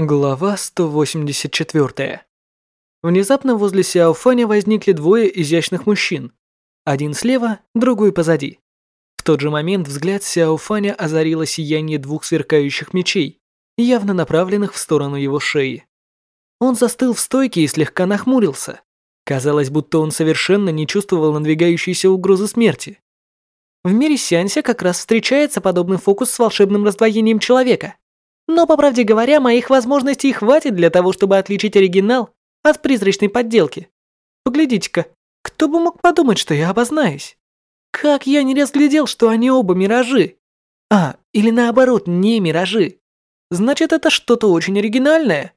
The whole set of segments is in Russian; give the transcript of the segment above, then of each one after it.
Глава 184. Внезапно возле Сяо Фаня возникли двое изящных мужчин. Один слева, другой позади. В тот же момент взгляд Сяо Фаня озарило сияние двух сверкающих мечей, явно направленных в сторону его шеи. Он застыл в стойке и слегка нахмурился. Казалось, будто он совершенно не чувствовал надвигающейся угрозы смерти. В мире сеанса как раз встречается подобный фокус с волшебным раздвоением человека. Но, по правде говоря, моих возможностей хватит для того, чтобы отличить оригинал от призрачной подделки. Поглядите-ка, кто бы мог подумать, что я обознаюсь? Как я не разглядел, что они оба миражи? А, или наоборот, не миражи. Значит, это что-то очень оригинальное.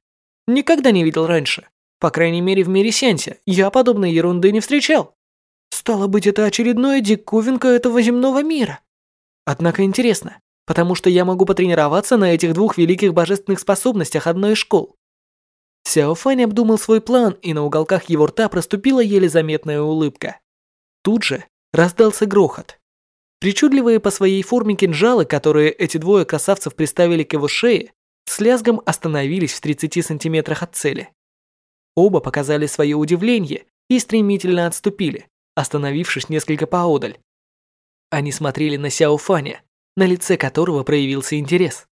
Никогда не видел раньше. По крайней мере, в мире Сенси я подобной ерунды не встречал. Стало быть, это очередная диковинка этого земного мира. Однако интересно, потому что я могу потренироваться на этих двух великих божественных способностях одной из школ. Сяо Фань обдумал свой план, и на уголках его рта проступила еле заметная улыбка. Тут же раздался грохот. Причудливые по своей форме кинжалы, которые эти двое красавцев приставили к его шее, с лязгом остановились в 30 сантиметрах от цели. Оба показали свое удивление и стремительно отступили, остановившись несколько поодаль. Они смотрели на Сяо Фаня, на лице которого проявился интерес.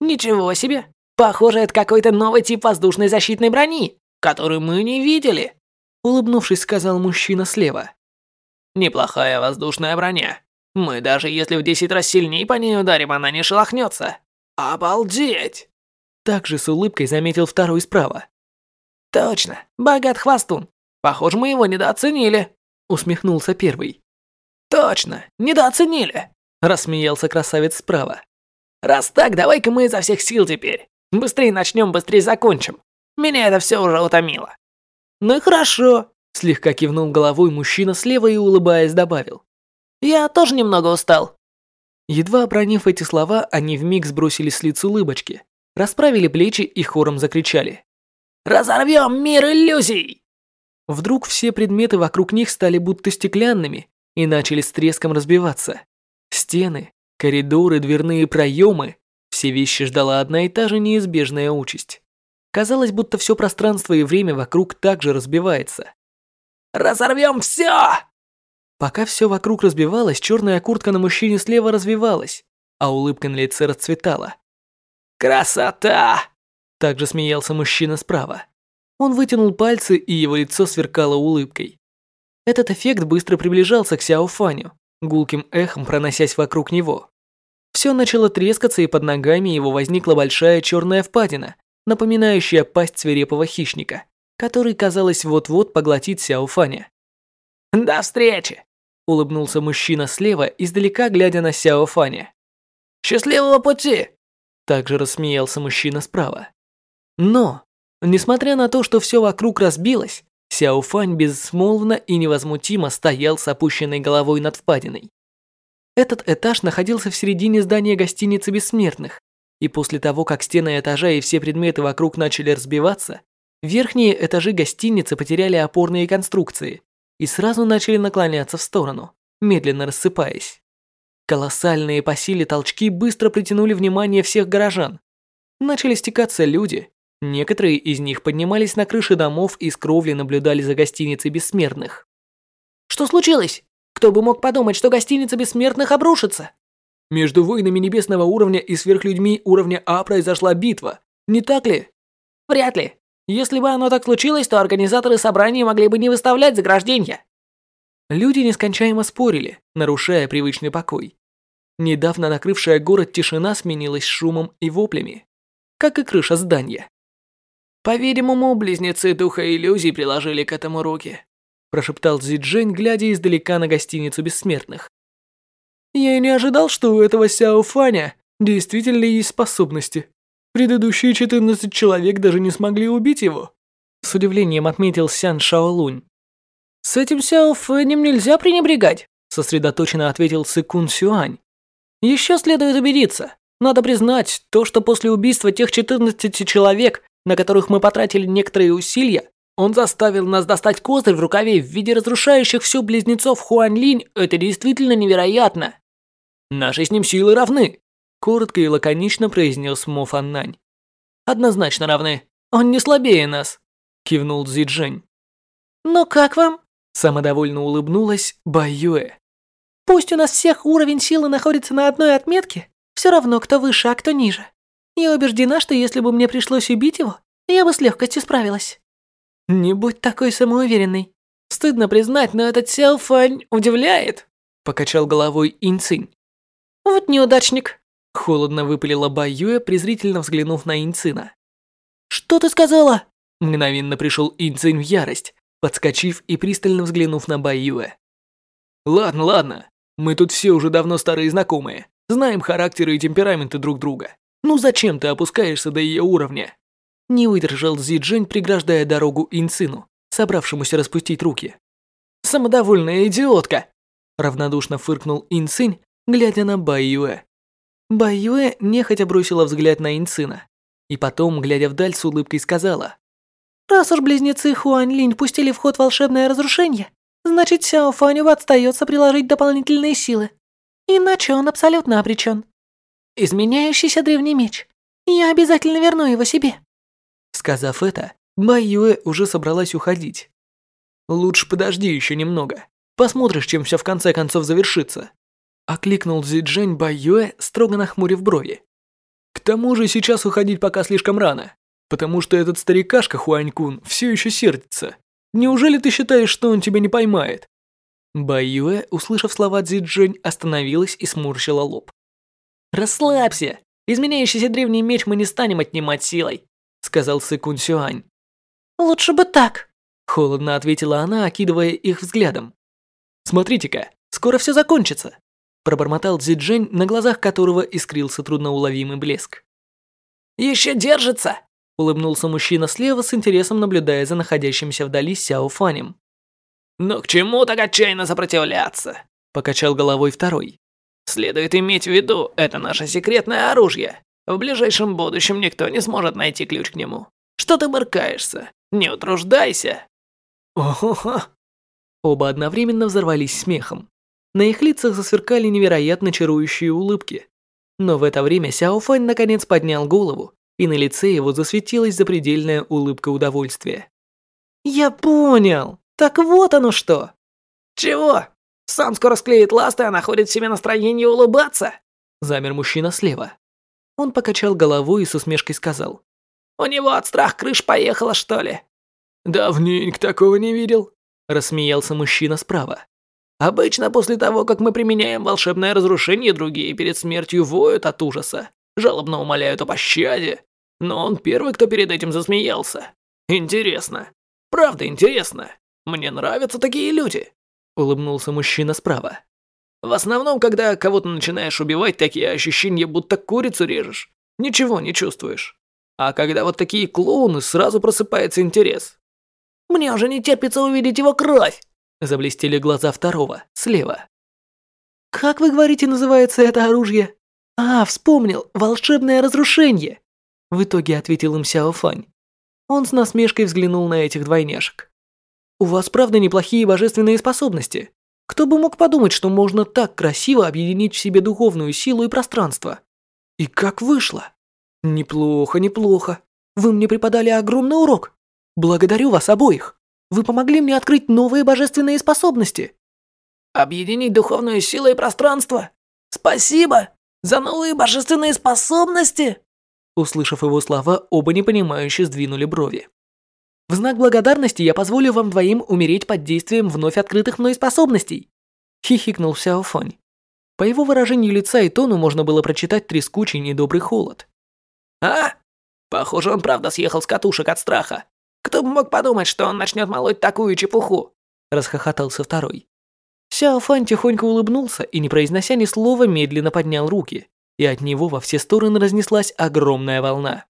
«Ничего себе! Похоже, это какой-то новый тип воздушной защитной брони, которую мы не видели!» Улыбнувшись, сказал мужчина слева. «Неплохая воздушная броня. Мы даже если в десять раз сильнее по ней ударим, она не шелохнется. Обалдеть!» Также с улыбкой заметил второй справа. «Точно, богат хвостун. Похоже, мы его недооценили», усмехнулся первый. «Точно, недооценили», Рассмеялся красавец справа. «Раз так, давай-ка мы изо всех сил теперь. Быстрее начнем, быстрее закончим. Меня это все уже утомило». «Ну и хорошо», — слегка кивнул головой мужчина слева и, улыбаясь, добавил. «Я тоже немного устал». Едва обронив эти слова, они вмиг сбросили с лиц улыбочки, расправили плечи и хором закричали. «Разорвем мир иллюзий!» Вдруг все предметы вокруг них стали будто стеклянными и начали с треском разбиваться. Стены, коридоры, дверные проемы – все вещи ждала одна и та же неизбежная участь. Казалось, будто все пространство и время вокруг также разбивается. «Разорвем все!» Пока все вокруг разбивалось, черная куртка на мужчине слева развивалась, а улыбка на лице расцветала. «Красота!» Также смеялся мужчина справа. Он вытянул пальцы, и его лицо сверкало улыбкой. Этот эффект быстро приближался к Сяо Фаню гулким эхом проносясь вокруг него. Все начало трескаться, и под ногами его возникла большая черная впадина, напоминающая пасть свирепого хищника, который, казалось, вот-вот поглотит Сяо Фаня. «До встречи!» – улыбнулся мужчина слева, издалека глядя на Сяо Фаня. «Счастливого пути!» – также рассмеялся мужчина справа. Но, несмотря на то, что все вокруг разбилось, Сяо Фань безмолвно и невозмутимо стоял с опущенной головой над впадиной. Этот этаж находился в середине здания гостиницы Бессмертных, и после того, как стены этажа и все предметы вокруг начали разбиваться, верхние этажи гостиницы потеряли опорные конструкции и сразу начали наклоняться в сторону, медленно рассыпаясь. Колоссальные по силе толчки быстро притянули внимание всех горожан. Начали стекаться люди, Некоторые из них поднимались на крыши домов и с кровли наблюдали за гостиницей бессмертных. «Что случилось? Кто бы мог подумать, что гостиница бессмертных обрушится?» «Между воинами небесного уровня и сверхлюдьми уровня А произошла битва, не так ли?» «Вряд ли. Если бы оно так случилось, то организаторы собрания могли бы не выставлять заграждения». Люди нескончаемо спорили, нарушая привычный покой. Недавно накрывшая город тишина сменилась шумом и воплями, как и крыша здания. По-видимому, близнецы духа иллюзий приложили к этому руки, прошептал Зиджень, глядя издалека на гостиницу бессмертных. Я и не ожидал, что у этого Сяо Фаня действительно есть способности. Предыдущие 14 человек даже не смогли убить его. С удивлением отметил Сян Шаолунь. С этим Сяо Фэнем нельзя пренебрегать, сосредоточенно ответил Сыкун Сюань. Еще следует убедиться. Надо признать, то, что после убийства тех 14 человек на которых мы потратили некоторые усилия, он заставил нас достать козырь в рукаве в виде разрушающих всю близнецов Хуанлинь. Это действительно невероятно. Наши с ним силы равны, коротко и лаконично произнес Мо Фаннань. однозначно равны. Он не слабее нас», – кивнул Цзи Джень. «Ну как вам?» – самодовольно улыбнулась Бай Юэ. «Пусть у нас всех уровень силы находится на одной отметке, все равно кто выше, а кто ниже. Я убеждена, что если бы мне пришлось убить его, я бы с легкостью справилась». «Не будь такой самоуверенной. Стыдно признать, но этот Сяо Фань удивляет», – покачал головой Инцинь. «Вот неудачник», – холодно выпалила Бай Юэ, презрительно взглянув на Инцина. «Что ты сказала?» Мгновенно пришел Инцинь в ярость, подскочив и пристально взглянув на Бай Юэ. «Ладно, ладно, мы тут все уже давно старые знакомые, знаем характеры и темпераменты друг друга. Ну зачем ты опускаешься до ее уровня?» Не выдержал Зи Джень, преграждая дорогу Инцину, собравшемуся распустить руки. «Самодовольная идиотка!» Равнодушно фыркнул Инцинь, глядя на Бай Юэ. Бай Юэ нехотя бросила взгляд на Инцина, и потом, глядя вдаль, с улыбкой сказала. «Раз уж близнецы Хуань Линь пустили в ход волшебное разрушение, значит Сяо Фаню остается приложить дополнительные силы. Иначе он абсолютно обречен. Изменяющийся древний меч. Я обязательно верну его себе». Сказав это, Бай Юэ уже собралась уходить. «Лучше подожди еще немного. Посмотришь, чем все в конце концов завершится». Окликнул Зи Джень Бай Юэ, строго нахмурив брови. «К тому же сейчас уходить пока слишком рано, потому что этот старикашка Хуанькун все еще сердится. Неужели ты считаешь, что он тебя не поймает?» Бай Юэ, услышав слова Цзи Джень, остановилась и сморщила лоб. «Расслабься! Изменяющийся древний меч мы не станем отнимать силой», сказал Сыкун Сюань. «Лучше бы так», холодно ответила она, окидывая их взглядом. «Смотрите-ка, скоро все закончится», пробормотал Цзи Джень, на глазах которого искрился трудноуловимый блеск. «Еще держится!» улыбнулся мужчина слева с интересом, наблюдая за находящимся вдали Сяо Фанем. «Но к чему так отчаянно сопротивляться?» покачал головой второй. Следует иметь в виду, это наше секретное оружие. В ближайшем будущем никто не сможет найти ключ к нему. Что ты мыркаешься? Не утруждайся. Ого-го. Оба одновременно взорвались смехом. На их лицах засверкали невероятно чарующие улыбки. Но в это время Сяо Фань наконец поднял голову, и на лице его засветилась запредельная улыбка удовольствия. «Я понял! Так вот оно что!» «Чего? Сам скоро склеит ласты, а находит себе настроение улыбаться?» Замер мужчина слева. Он покачал головой и с усмешкой сказал. «У него от страх крыш поехала, что ли?» «Давненько такого не видел», – рассмеялся мужчина справа. «Обычно после того, как мы применяем волшебное разрушение, другие перед смертью воют от ужаса, жалобно умоляют о пощаде. Но он первый, кто перед этим засмеялся. Интересно. Правда интересно. Мне нравятся такие люди улыбнулся мужчина справа. В основном, когда кого-то начинаешь убивать, такие ощущения, будто курицу режешь. Ничего не чувствуешь. А когда вот такие клоуны, сразу просыпается интерес. Мне уже не терпится увидеть его кровь. Заблестели глаза второго, слева. Как вы говорите, называется это оружие? А, вспомнил, волшебное разрушение. В итоге ответил им Сяо Фань. Он с насмешкой взглянул на этих двойняшек. У вас правда неплохие божественные способности. Кто бы мог подумать, что можно так красиво объединить в себе духовную силу и пространство? И как вышло? Неплохо, неплохо. Вы мне преподали огромный урок. Благодарю вас обоих. Вы помогли мне открыть новые божественные способности. Объединить духовную силу и пространство? Спасибо за новые божественные способности. Услышав его слова, оба непонимающе сдвинули брови. В знак благодарности я позволю вам двоим умереть под действием вновь открытых мной способностей. Хихикнул Сяо Фань. По его выражению лица и тону можно было прочитать трескучий недобрый холод. А? Похоже, он правда съехал с катушек от страха. Кто бы мог подумать, что он начнет молоть такую чепуху? Расхохотался второй. Сяо Фань тихонько улыбнулся и, не произнося ни слова, медленно поднял руки, и от него во все стороны разнеслась огромная волна.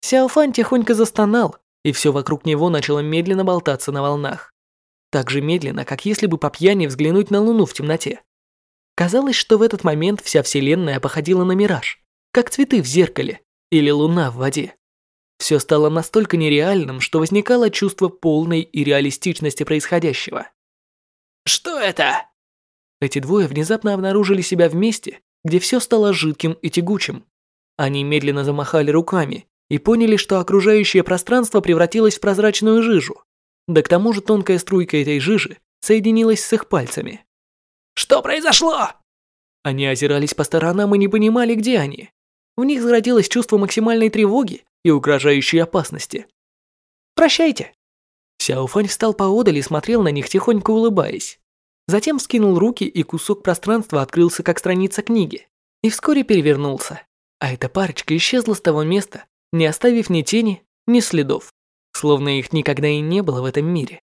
Сяо Фань тихонько застонал, и все вокруг него начало медленно болтаться на волнах. Так же медленно, как если бы по пьяни взглянуть на Луну в темноте. Казалось, что в этот момент вся Вселенная походила на мираж, как цветы в зеркале или луна в воде. Все стало настолько нереальным, что возникало чувство полной и реалистичности происходящего. «Что это?» Эти двое внезапно обнаружили себя в месте, где все стало жидким и тягучим. Они медленно замахали руками, и поняли, что окружающее пространство превратилось в прозрачную жижу. Да к тому же тонкая струйка этой жижи соединилась с их пальцами. «Что произошло?» Они озирались по сторонам и не понимали, где они. В них зародилось чувство максимальной тревоги и угрожающей опасности. «Прощайте!» Сяофань встал поодаль и смотрел на них, тихонько улыбаясь. Затем скинул руки, и кусок пространства открылся, как страница книги, и вскоре перевернулся. А эта парочка исчезла с того места, не оставив ни тени, ни следов, словно их никогда и не было в этом мире.